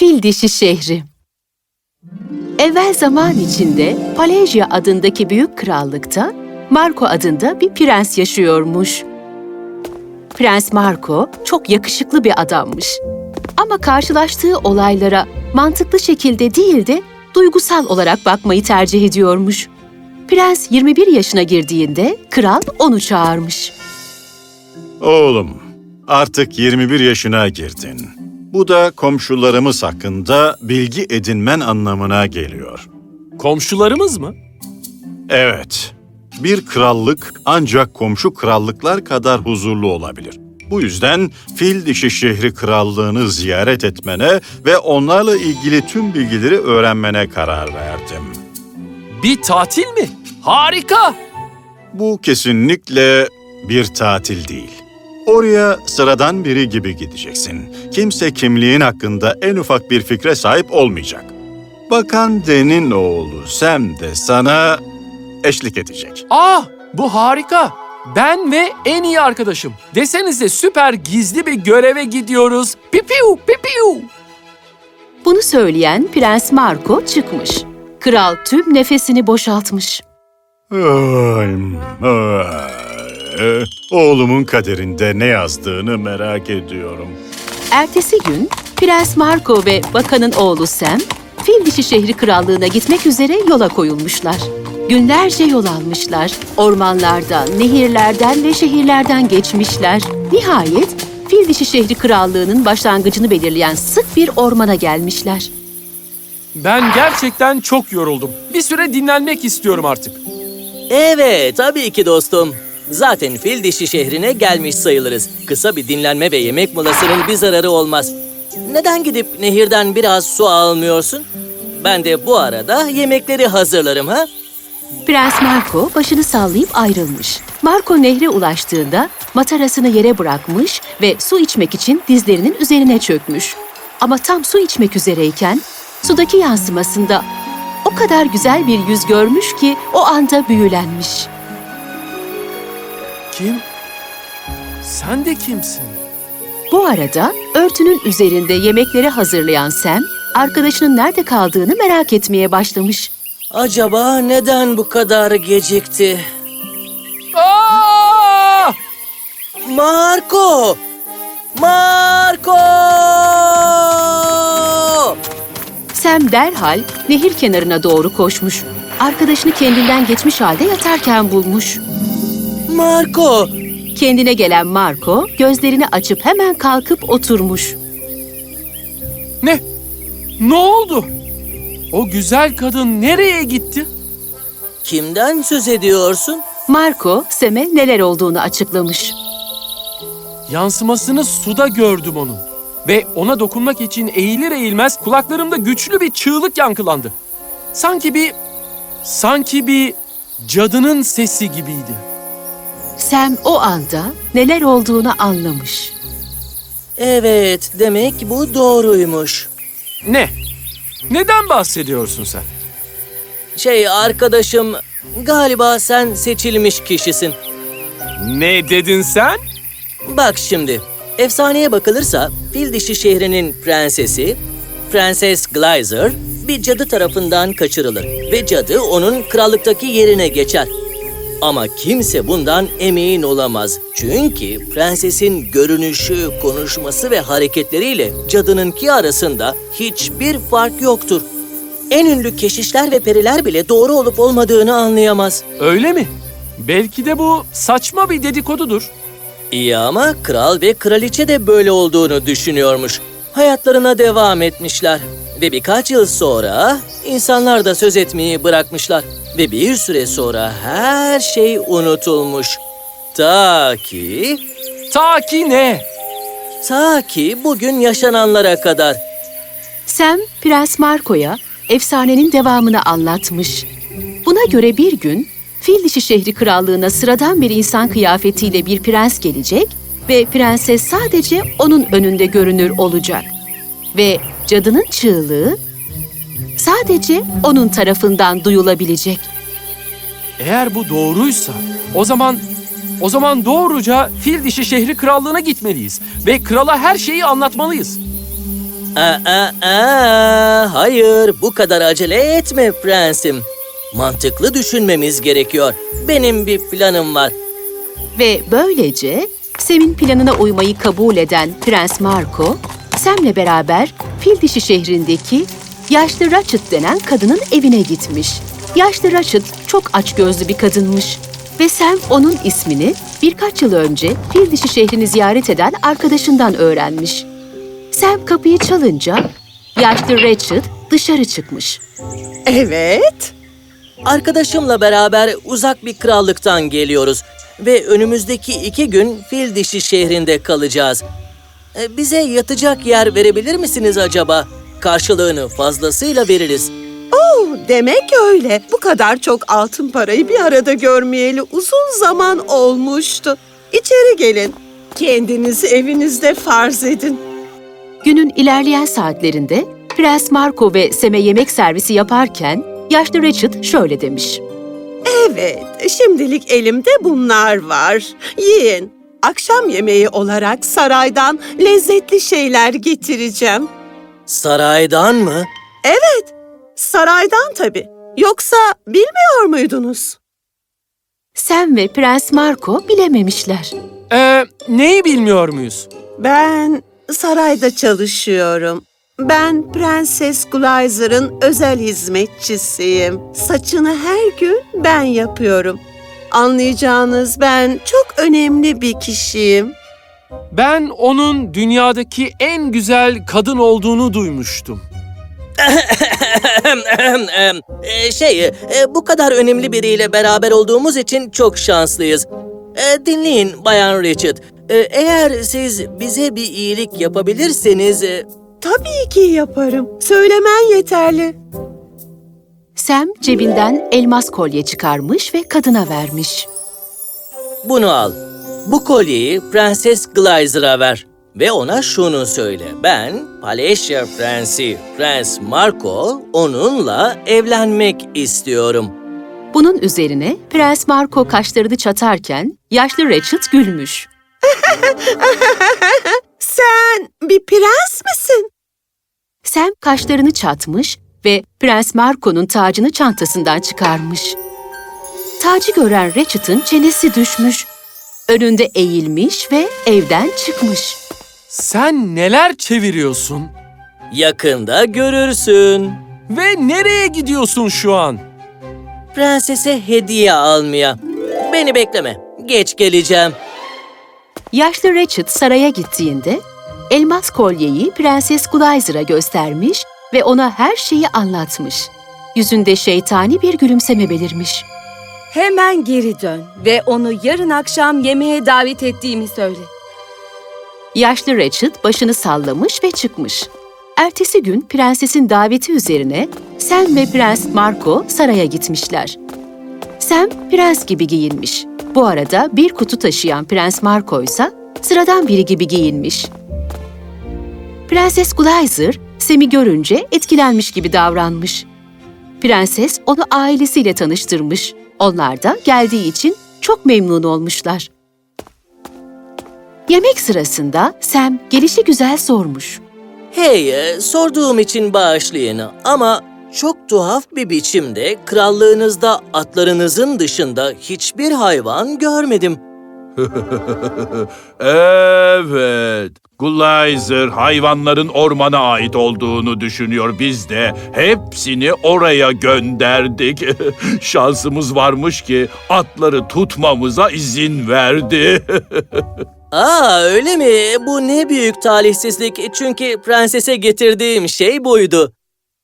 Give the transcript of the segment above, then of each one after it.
Fil Dişi Şehri Evvel zaman içinde Palejya adındaki büyük krallıkta Marco adında bir prens yaşıyormuş. Prens Marco çok yakışıklı bir adammış. Ama karşılaştığı olaylara mantıklı şekilde değil de duygusal olarak bakmayı tercih ediyormuş. Prens 21 yaşına girdiğinde kral onu çağırmış. Oğlum, artık 21 yaşına girdin. Bu da komşularımız hakkında bilgi edinmen anlamına geliyor. Komşularımız mı? Evet, bir krallık ancak komşu krallıklar kadar huzurlu olabilir. Bu yüzden Fil Dişi Şehri Krallığını ziyaret etmene ve onlarla ilgili tüm bilgileri öğrenmene karar verdim. Bir tatil mi? Harika! Bu kesinlikle bir tatil değil. Oraya sıradan biri gibi gideceksin. Kimse kimliğin hakkında en ufak bir fikre sahip olmayacak. Bakan Den'in oğlu Sam de sana eşlik edecek. Aa, bu harika. Ben ve en iyi arkadaşım. Desenize süper gizli bir göreve gidiyoruz. Pipiu, pipiu. Bunu söyleyen Prens Marco çıkmış. Kral tüm nefesini boşaltmış. Ay, Oğlumun kaderinde ne yazdığını merak ediyorum. Ertesi gün Prens Marco ve bakanın oğlu Sam, Fil Dişi Şehri Krallığı'na gitmek üzere yola koyulmuşlar. Günlerce yol almışlar. Ormanlardan, nehirlerden ve şehirlerden geçmişler. Nihayet Fil Dişi Şehri Krallığı'nın başlangıcını belirleyen sık bir ormana gelmişler. Ben gerçekten çok yoruldum. Bir süre dinlenmek istiyorum artık. Evet, tabii ki dostum. Zaten fil dişi şehrine gelmiş sayılırız. Kısa bir dinlenme ve yemek molasının bir zararı olmaz. Neden gidip nehirden biraz su almıyorsun? Ben de bu arada yemekleri hazırlarım ha? Prens Marco başını sallayıp ayrılmış. Marco nehre ulaştığında matarasını yere bırakmış ve su içmek için dizlerinin üzerine çökmüş. Ama tam su içmek üzereyken sudaki yansımasında o kadar güzel bir yüz görmüş ki o anda büyülenmiş. Kim? Sen de kimsin? Bu arada örtünün üzerinde yemekleri hazırlayan Sam, arkadaşının nerede kaldığını merak etmeye başlamış. Acaba neden bu kadar gecikti? Aa! Marco! Marco! Sam derhal nehir kenarına doğru koşmuş. Arkadaşını kendinden geçmiş halde yatarken bulmuş. Marco! Kendine gelen Marco gözlerini açıp hemen kalkıp oturmuş. Ne? Ne oldu? O güzel kadın nereye gitti? Kimden söz ediyorsun? Marco, Sam'e neler olduğunu açıklamış. Yansımasını suda gördüm onun. Ve ona dokunmak için eğilir eğilmez kulaklarımda güçlü bir çığlık yankılandı. Sanki bir... Sanki bir cadının sesi gibiydi. Sam o anda neler olduğunu anlamış. Evet, demek bu doğruymuş. Ne? Neden bahsediyorsun sen? Şey arkadaşım, galiba sen seçilmiş kişisin. Ne dedin sen? Bak şimdi, efsaneye bakılırsa Fil Dişi şehrinin prensesi, Prenses Glyzer, bir cadı tarafından kaçırılır ve cadı onun krallıktaki yerine geçer. Ama kimse bundan emin olamaz. Çünkü prensesin görünüşü, konuşması ve hareketleriyle cadınınki arasında hiçbir fark yoktur. En ünlü keşişler ve periler bile doğru olup olmadığını anlayamaz. Öyle mi? Belki de bu saçma bir dedikodudur. İyi ama kral ve kraliçe de böyle olduğunu düşünüyormuş. Hayatlarına devam etmişler. Ve birkaç yıl sonra insanlar da söz etmeyi bırakmışlar. Ve bir süre sonra her şey unutulmuş. Ta ki, Ta ki ne? ta ki bugün yaşananlara kadar. Sam, Prens Marco'ya efsanenin devamını anlatmış. Buna göre bir gün Fil Dişi Şehri Krallığı'na sıradan bir insan kıyafetiyle bir prens gelecek ve prenses sadece onun önünde görünür olacak. Ve cadının çığlığı sadece onun tarafından duyulabilecek. Eğer bu doğruysa o zaman o zaman doğruca Fil Dişi Şehri Krallığı'na gitmeliyiz ve krala her şeyi anlatmalıyız. Aa, aa, hayır, bu kadar acele etme prensim. Mantıklı düşünmemiz gerekiyor. Benim bir planım var. Ve böylece Sam'in planına uymayı kabul eden Prens Marco, Sam'le beraber Fil Dişi şehrindeki yaşlı Ratchet denen kadının evine gitmiş. Yaşlı Ratchet çok açgözlü bir kadınmış. Ve Sam onun ismini birkaç yıl önce Fil Dişi şehrini ziyaret eden arkadaşından öğrenmiş. Sam kapıyı çalınca yaşlı Ratchet dışarı çıkmış. Evet. Arkadaşımla beraber uzak bir krallıktan geliyoruz ve önümüzdeki iki gün Fil Dişi şehrinde kalacağız. E, Bize yatacak yer verebilir misiniz acaba? Karşılığını fazlasıyla veririz. Oh, demek öyle. Bu kadar çok altın parayı bir arada görmeyeli uzun zaman olmuştu. İçeri gelin. Kendinizi evinizde farz edin. Günün ilerleyen saatlerinde Prens Marco ve Sam'e yemek servisi yaparken yaşlı Ratchet şöyle demiş. Evet, şimdilik elimde bunlar var. Yiyin. Akşam yemeği olarak saraydan lezzetli şeyler getireceğim. Saraydan mı? Saraydan tabii. Yoksa bilmiyor muydunuz? Sam ve Prens Marco bilememişler. Ee, neyi bilmiyor muyuz? Ben sarayda çalışıyorum. Ben Prenses Glazer'ın özel hizmetçisiyim. Saçını her gün ben yapıyorum. Anlayacağınız ben çok önemli bir kişiyim. Ben onun dünyadaki en güzel kadın olduğunu duymuştum. E, şey, e, bu kadar önemli biriyle beraber olduğumuz için çok şanslıyız. E, Dinleyin Bayan Richard. E, Eğer siz bize bir iyilik yapabilirseniz... e, Tabii ki yaparım. Söylemen yeterli. Sam cebinden elmas kolye çıkarmış ve kadına vermiş. Bunu al. Bu kolyeyi Prenses Glazer'a ver. Ve ona şunu söyle. Ben Paleşya Prensi Prens Marco onunla evlenmek istiyorum. Bunun üzerine Prens Marco kaşlarını çatarken yaşlı Ratchet gülmüş. Sen bir prens misin? Sam kaşlarını çatmış ve Prens Marco'nun tacını çantasından çıkarmış. Tacı gören Ratchet'ın çenesi düşmüş. Önünde eğilmiş ve evden çıkmış. Sen neler çeviriyorsun? Yakında görürsün. Ve nereye gidiyorsun şu an? Prensese hediye almaya. Beni bekleme. Geç geleceğim. Yaşlı Ratchet saraya gittiğinde elmas kolyeyi Prenses Glazer'a göstermiş ve ona her şeyi anlatmış. Yüzünde şeytani bir gülümseme belirmiş. Hemen geri dön ve onu yarın akşam yemeğe davet ettiğimi söyle. Yaşlı Ratchet başını sallamış ve çıkmış. Ertesi gün prensesin daveti üzerine Sam ve Prens Marco saraya gitmişler. Sam prens gibi giyinmiş. Bu arada bir kutu taşıyan Prens Marco ise sıradan biri gibi giyinmiş. Prenses Glazer, Sam'i görünce etkilenmiş gibi davranmış. Prenses onu ailesiyle tanıştırmış. Onlar da geldiği için çok memnun olmuşlar. Yemek sırasında Sam gelişi güzel sormuş. Hey, e, sorduğum için bağışlayın ama çok tuhaf bir biçimde krallığınızda atlarınızın dışında hiçbir hayvan görmedim. Evet. Gullizer hayvanların ormana ait olduğunu düşünüyor. Biz de hepsini oraya gönderdik. Şansımız varmış ki atları tutmamıza izin verdi. Aa öyle mi? Bu ne büyük talihsizlik çünkü prensese getirdiğim şey buydu.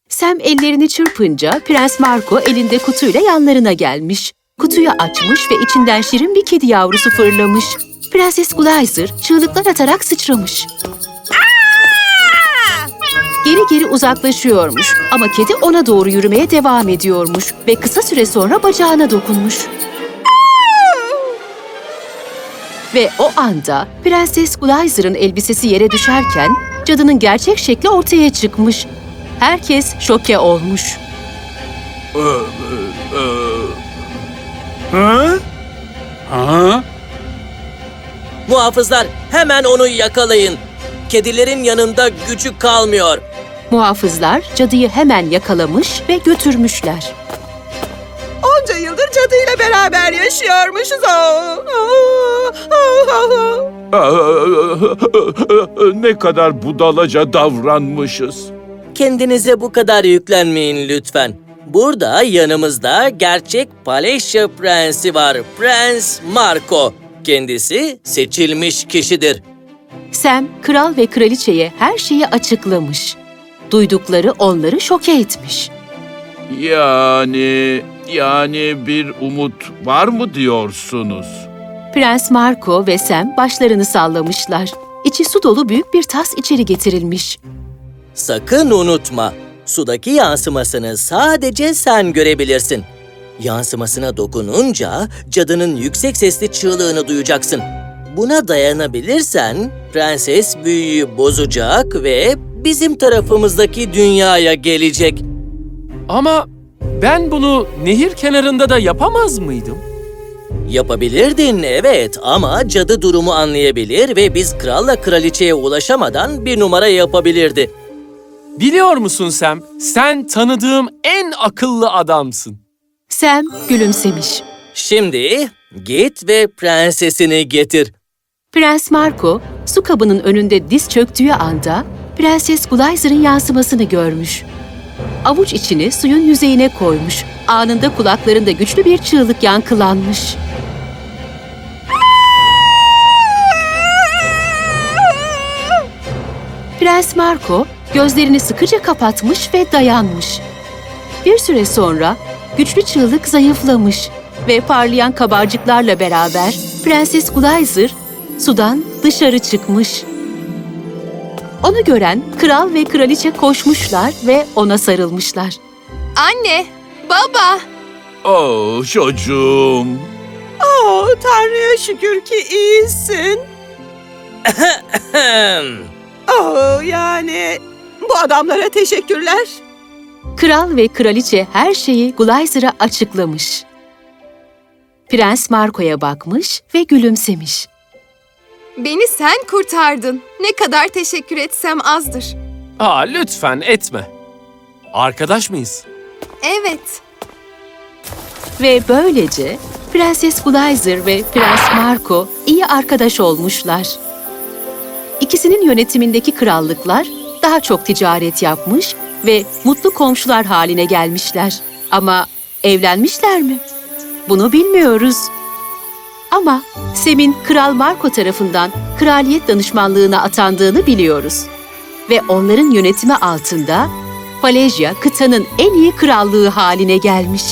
Sam ellerini çırpınca Prens Marco elinde kutuyla yanlarına gelmiş. Kutuyu açmış ve içinden şirin bir kedi yavrusu fırlamış. Prenses Glazer çığlıklar atarak sıçramış. Geri geri uzaklaşıyormuş ama kedi ona doğru yürümeye devam ediyormuş ve kısa süre sonra bacağına dokunmuş. Ve o anda Prenses Glazer'ın elbisesi yere düşerken cadının gerçek şekli ortaya çıkmış. Herkes şoke olmuş. Muhafızlar hemen onu yakalayın. kedilerin yanında gücü kalmıyor. Muhafızlar cadıyı hemen yakalamış ve götürmüşler. Onca yıldır cadıyla beraber yaşıyormuşuz. Aa, aa, aa, aa. ne kadar budalaca davranmışız. Kendinize bu kadar yüklenmeyin lütfen. Burada yanımızda gerçek Paleşya Prensi var. Prens Marco. Kendisi seçilmiş kişidir. Sam, kral ve kraliçeye her şeyi açıklamış. Duydukları onları şoke etmiş. Yani, yani bir umut var mı diyorsunuz? Prens Marco ve Sam başlarını sallamışlar. İçi su dolu büyük bir tas içeri getirilmiş. Sakın unutma. Sudaki yansımasını sadece sen görebilirsin. Yansımasına dokununca cadının yüksek sesli çığlığını duyacaksın. Buna dayanabilirsen prenses büyüyü bozacak ve bizim tarafımızdaki dünyaya gelecek. Ama ben bunu nehir kenarında da yapamaz mıydım? Yapabilirdin evet ama cadı durumu anlayabilir ve biz kralla kraliçeye ulaşamadan bir numara yapabilirdi. Biliyor musun Sam, sen tanıdığım en akıllı adamsın. Sam gülümsemiş. Şimdi git ve prensesini getir. Prens Marco su kabının önünde diz çöktüğü anda Prenses Gulizar'ın yansımasını görmüş. Avuç içini suyun yüzeyine koymuş. Anında kulaklarında güçlü bir çığlık yankılanmış. Prens Marco gözlerini sıkıca kapatmış ve dayanmış. Bir süre sonra güçlü çığlık zayıflamış ve parlayan kabarcıklarla beraber Prenses Gulizar sudan dışarı çıkmış. Onu gören kral ve kraliçe koşmuşlar ve ona sarılmışlar. Anne, baba. Oh çocuğum. Oh, Tanrı'ya şükür ki iyisin. Oh, yani bu adamlara teşekkürler. Kral ve kraliçe her şeyi Gulizar'a açıklamış. Prens Marco'ya bakmış ve gülümsemiş. Beni sen kurtardın. Ne kadar teşekkür etsem azdır. Aa lütfen etme. Arkadaş mıyız? Evet. Ve böylece Prenses Gulizar ve Prens Marco iyi arkadaş olmuşlar. İkisinin yönetimindeki krallıklar daha çok ticaret yapmış ve mutlu komşular haline gelmişler. Ama evlenmişler mi? Bunu bilmiyoruz. Ama Sem'in Kral Marco tarafından kraliyet danışmanlığına atandığını biliyoruz. Ve onların yönetimi altında Falejya kıtanın en iyi krallığı haline gelmiş.